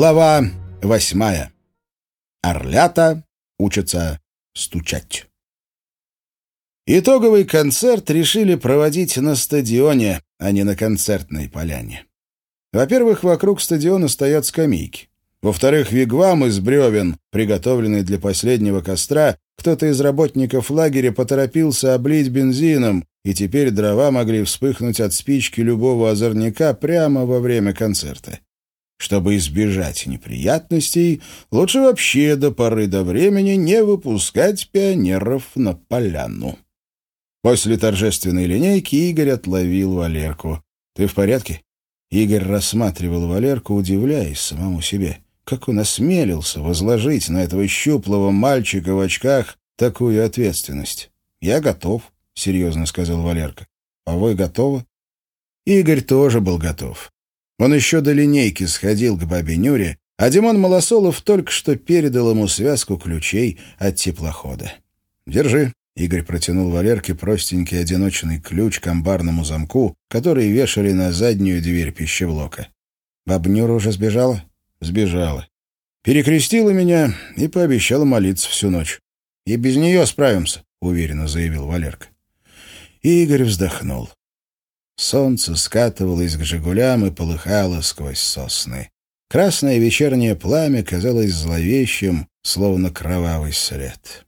Глава восьмая. Орлята учатся стучать. Итоговый концерт решили проводить на стадионе, а не на концертной поляне. Во-первых, вокруг стадиона стоят скамейки. Во-вторых, вигвам из бревен, приготовленный для последнего костра, кто-то из работников лагеря поторопился облить бензином, и теперь дрова могли вспыхнуть от спички любого озорняка прямо во время концерта. Чтобы избежать неприятностей, лучше вообще до поры до времени не выпускать пионеров на поляну. После торжественной линейки Игорь отловил Валерку. «Ты в порядке?» Игорь рассматривал Валерку, удивляясь самому себе. Как он осмелился возложить на этого щуплого мальчика в очках такую ответственность? «Я готов», — серьезно сказал Валерка. «А вы готовы?» Игорь тоже был готов. Он еще до линейки сходил к бабе Нюре, а Димон Малосолов только что передал ему связку ключей от теплохода. «Держи», — Игорь протянул Валерке простенький одиночный ключ к амбарному замку, который вешали на заднюю дверь пищеблока. «Баба Нюра уже сбежала?» «Сбежала. Перекрестила меня и пообещала молиться всю ночь. И без нее справимся», — уверенно заявил Валерка. Игорь вздохнул. Солнце скатывалось к «Жигулям» и полыхало сквозь сосны. Красное вечернее пламя казалось зловещим, словно кровавый след.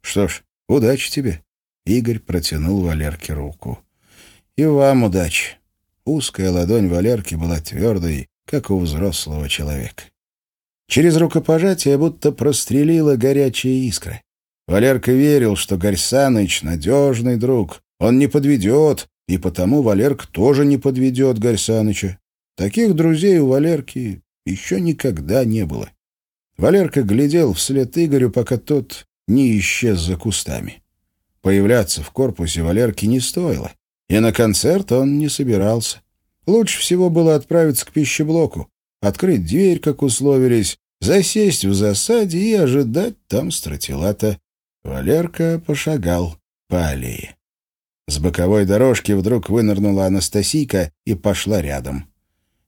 «Что ж, удачи тебе!» — Игорь протянул Валерке руку. «И вам удачи!» Узкая ладонь Валерки была твердой, как у взрослого человека. Через рукопожатие будто прострелила горячая искра. Валерка верил, что Гарьсаныч — надежный друг. Он не подведет, и потому Валерк тоже не подведет Гарьсаныча. Таких друзей у Валерки еще никогда не было. Валерка глядел вслед Игорю, пока тот не исчез за кустами. Появляться в корпусе Валерки не стоило, и на концерт он не собирался. Лучше всего было отправиться к пищеблоку, открыть дверь, как условились, засесть в засаде и ожидать там стратилата. Валерка пошагал по аллее. С боковой дорожки вдруг вынырнула Анастасийка и пошла рядом.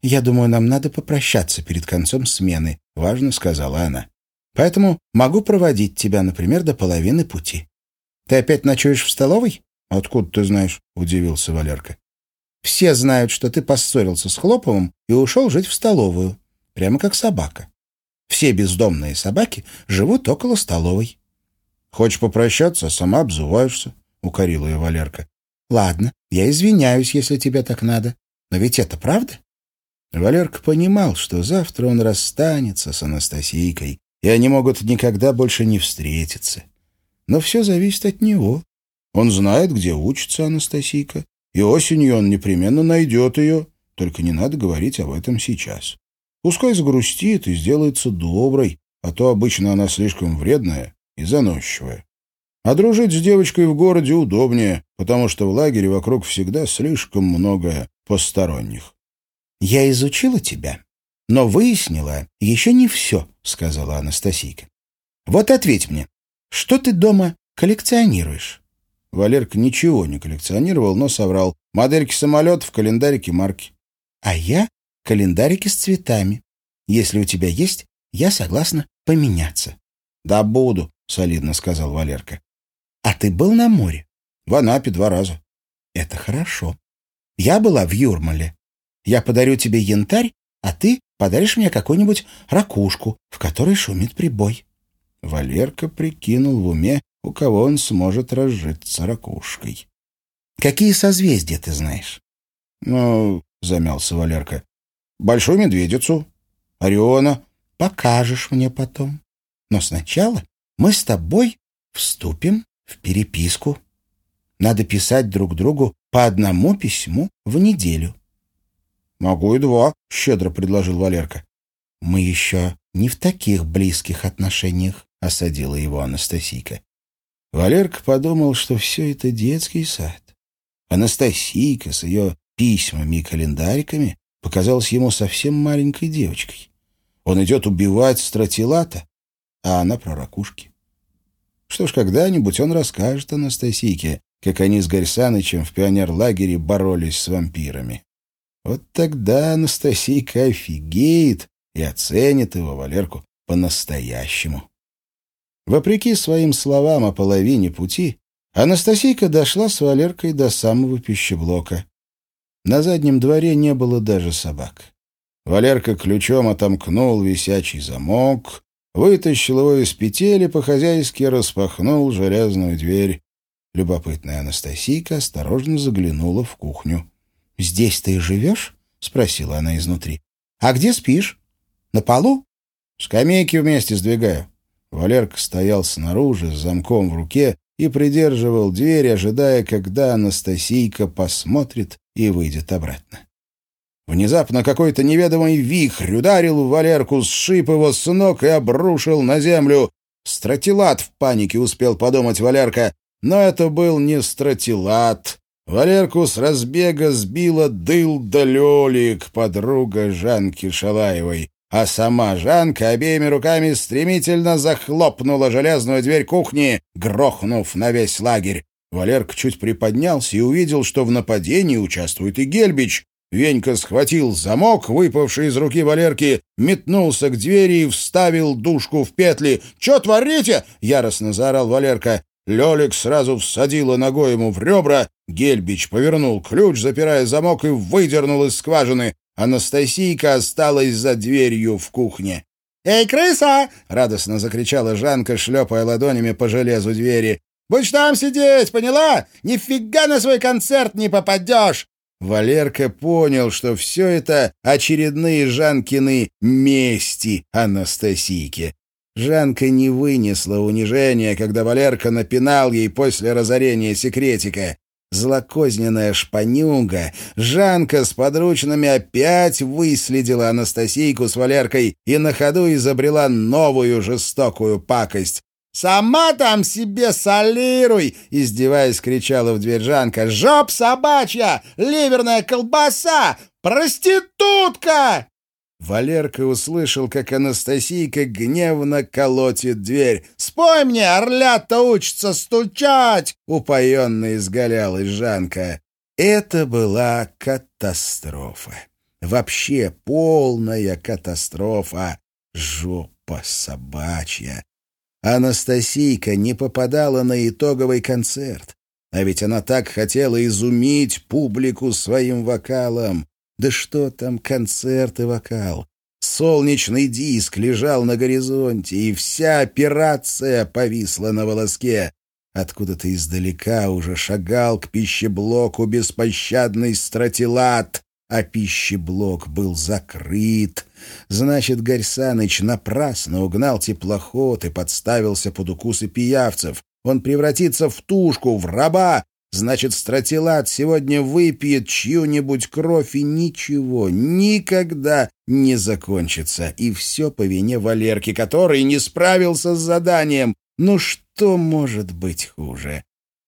«Я думаю, нам надо попрощаться перед концом смены», — важно сказала она. «Поэтому могу проводить тебя, например, до половины пути. Ты опять ночуешь в столовой?» «Откуда ты знаешь?» — удивился Валерка. «Все знают, что ты поссорился с Хлоповым и ушел жить в столовую, прямо как собака. Все бездомные собаки живут около столовой». «Хочешь попрощаться, сама обзываешься», — укорила ее Валерка. «Ладно, я извиняюсь, если тебе так надо. Но ведь это правда?» Валерка понимал, что завтра он расстанется с Анастасийкой, и они могут никогда больше не встретиться. Но все зависит от него. Он знает, где учится Анастасийка, и осенью он непременно найдет ее, только не надо говорить об этом сейчас. Пускай загрустит и сделается доброй, а то обычно она слишком вредная и заносчивая. А дружить с девочкой в городе удобнее, потому что в лагере вокруг всегда слишком много посторонних. «Я изучила тебя, но выяснила еще не все», — сказала Анастасийка. «Вот ответь мне, что ты дома коллекционируешь?» Валерка ничего не коллекционировал, но соврал. Модельки самолетов, календарики марки. «А я календарики с цветами. Если у тебя есть, я согласна поменяться». «Да буду», — солидно сказал Валерка. Ты был на море? В Анапе два раза. Это хорошо. Я была в Юрмале. Я подарю тебе янтарь, а ты подаришь мне какую-нибудь ракушку, в которой шумит прибой. Валерка прикинул в уме, у кого он сможет разжиться ракушкой. Какие созвездия ты знаешь? Ну, замялся Валерка. Большую медведицу, Ориона. Покажешь мне потом. Но сначала мы с тобой вступим в переписку. Надо писать друг другу по одному письму в неделю. — Могу и два, — щедро предложил Валерка. — Мы еще не в таких близких отношениях, — осадила его Анастасийка. Валерка подумал, что все это детский сад. Анастасийка с ее письмами и календариками показалась ему совсем маленькой девочкой. Он идет убивать стратилата, а она про ракушки. Что ж, когда-нибудь он расскажет Анастасийке, как они с Гарьсанычем в пионерлагере боролись с вампирами. Вот тогда Анастасийка офигеет и оценит его, Валерку, по-настоящему. Вопреки своим словам о половине пути, Анастасийка дошла с Валеркой до самого пищеблока. На заднем дворе не было даже собак. Валерка ключом отомкнул висячий замок, вытащил его из петель и по-хозяйски распахнул железную дверь. Любопытная Анастасийка осторожно заглянула в кухню. — Здесь ты живешь? — спросила она изнутри. — А где спишь? На полу? — Скамейки вместе сдвигаю. Валерка стоял снаружи с замком в руке и придерживал дверь, ожидая, когда Анастасийка посмотрит и выйдет обратно. Внезапно какой-то неведомый вихрь ударил Валерку, сшиб его с ног и обрушил на землю. «Стратилат!» — в панике успел подумать Валерка. Но это был не стратилат. Валерку с разбега сбила дыл-да Лёлик, подруга Жанки Шалаевой. А сама Жанка обеими руками стремительно захлопнула железную дверь кухни, грохнув на весь лагерь. Валерка чуть приподнялся и увидел, что в нападении участвует и Гельбич. Венька схватил замок, выпавший из руки Валерки, метнулся к двери и вставил душку в петли. «Че творите?» — яростно заорал Валерка. Лёлик сразу всадила ногой ему в ребра. Гельбич повернул ключ, запирая замок, и выдернул из скважины. Анастасийка осталась за дверью в кухне. «Эй, крыса!» — радостно закричала Жанка, шлепая ладонями по железу двери. «Будешь там сидеть, поняла? Нифига на свой концерт не попадешь!» Валерка понял, что все это очередные Жанкины мести Анастасийке. Жанка не вынесла унижения, когда Валерка напинал ей после разорения секретика. Злокозненная шпанюга, Жанка с подручными опять выследила Анастасийку с Валеркой и на ходу изобрела новую жестокую пакость. «Сама там себе солируй!» — издеваясь, кричала в дверь Жанка. «Жоп собачья! Ливерная колбаса! Проститутка!» Валерка услышал, как Анастасийка гневно колотит дверь. «Спой мне, орлята учатся стучать!» — упоенно изгалялась Жанка. Это была катастрофа. Вообще полная катастрофа. Жопа собачья. Анастасийка не попадала на итоговый концерт. А ведь она так хотела изумить публику своим вокалом. Да что там концерт и вокал? Солнечный диск лежал на горизонте, и вся операция повисла на волоске. Откуда-то издалека уже шагал к пищеблоку беспощадный стратилат, а пищеблок был закрыт. Значит, Горьсаныч напрасно угнал теплоход и подставился под укусы пиявцев. Он превратится в тушку, в раба, Значит, стратилат сегодня выпьет чью-нибудь кровь, и ничего никогда не закончится. И все по вине Валерки, который не справился с заданием. Ну что может быть хуже?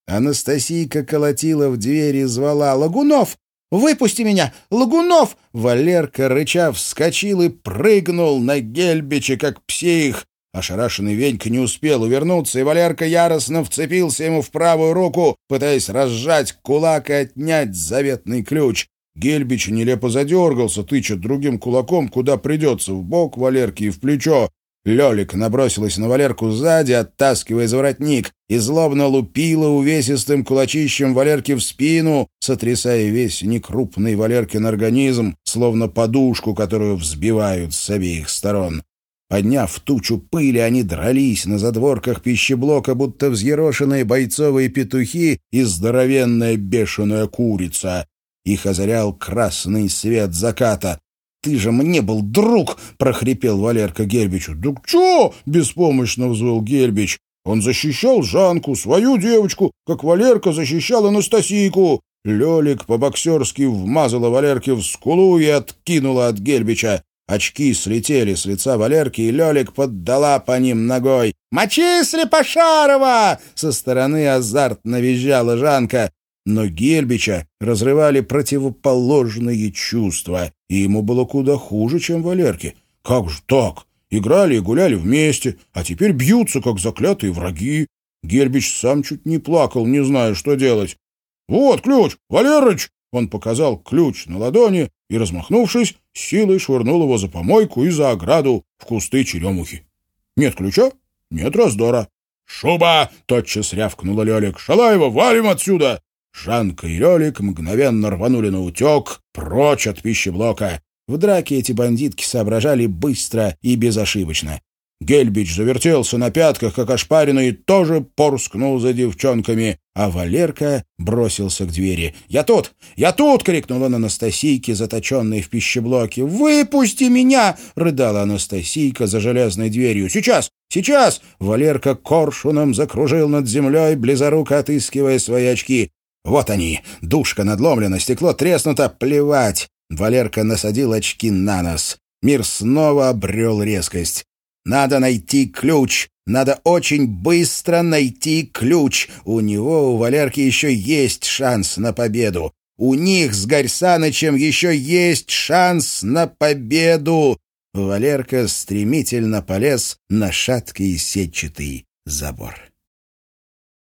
Анастасийка колотила в дверь и звала «Лагунов! Выпусти меня! Лагунов!» Валерка, рыча, вскочил и прыгнул на Гельбича, как псих. Ошарашенный Венька не успел увернуться, и Валерка яростно вцепился ему в правую руку, пытаясь разжать кулак и отнять заветный ключ. Гельбич нелепо задергался, тыча другим кулаком, куда придется, в бок Валерки и в плечо. Лёлик набросилась на Валерку сзади, оттаскивая за воротник, и злобно лупила увесистым кулачищем Валерки в спину, сотрясая весь некрупный Валеркин организм, словно подушку, которую взбивают с обеих сторон. Подняв тучу пыли, они дрались на задворках пищеблока, будто взъерошенные бойцовые петухи и здоровенная бешеная курица. Их озарял красный свет заката. «Ты же мне был друг!» — прохрипел Валерка Гельбичу. «Да чё?» — беспомощно взвыл Гельбич. «Он защищал Жанку, свою девочку, как Валерка защищал Анастасийку!» Лёлик по-боксерски вмазала Валерке в скулу и откинула от Гельбича. Очки слетели с лица Валерки, и Лёлик поддала по ним ногой. «Мочи, Слепошарова!» — со стороны азартно визжала Жанка. Но Гельбича разрывали противоположные чувства, и ему было куда хуже, чем Валерке. «Как же так? Играли и гуляли вместе, а теперь бьются, как заклятые враги». Гельбич сам чуть не плакал, не зная, что делать. «Вот ключ! Валерыч!» Он показал ключ на ладони и, размахнувшись, силой швырнул его за помойку и за ограду в кусты черемухи. Нет ключа, нет раздора. «Шуба!» — тотчас рявкнула Лелик. «Шалаева, валим отсюда!» Жанка и Лелик мгновенно рванули на утек, прочь от пищеблока. В драке эти бандитки соображали быстро и безошибочно. Гельбич завертелся на пятках, как ошпаренный, и тоже порскнул за девчонками, а Валерка бросился к двери. «Я тут! Я тут!» — крикнула Анастасийке, заточенной в пищеблоке. «Выпусти меня!» — рыдала Анастасийка за железной дверью. «Сейчас! Сейчас!» — Валерка коршуном закружил над землей, близоруко отыскивая свои очки. «Вот они! Душка надломлена, стекло треснуто, плевать!» Валерка насадил очки на нос. Мир снова обрел резкость. Надо найти ключ. Надо очень быстро найти ключ. У него, у Валерки, еще есть шанс на победу. У них с Гарьсанычем еще есть шанс на победу. Валерка стремительно полез на шаткий сетчатый забор.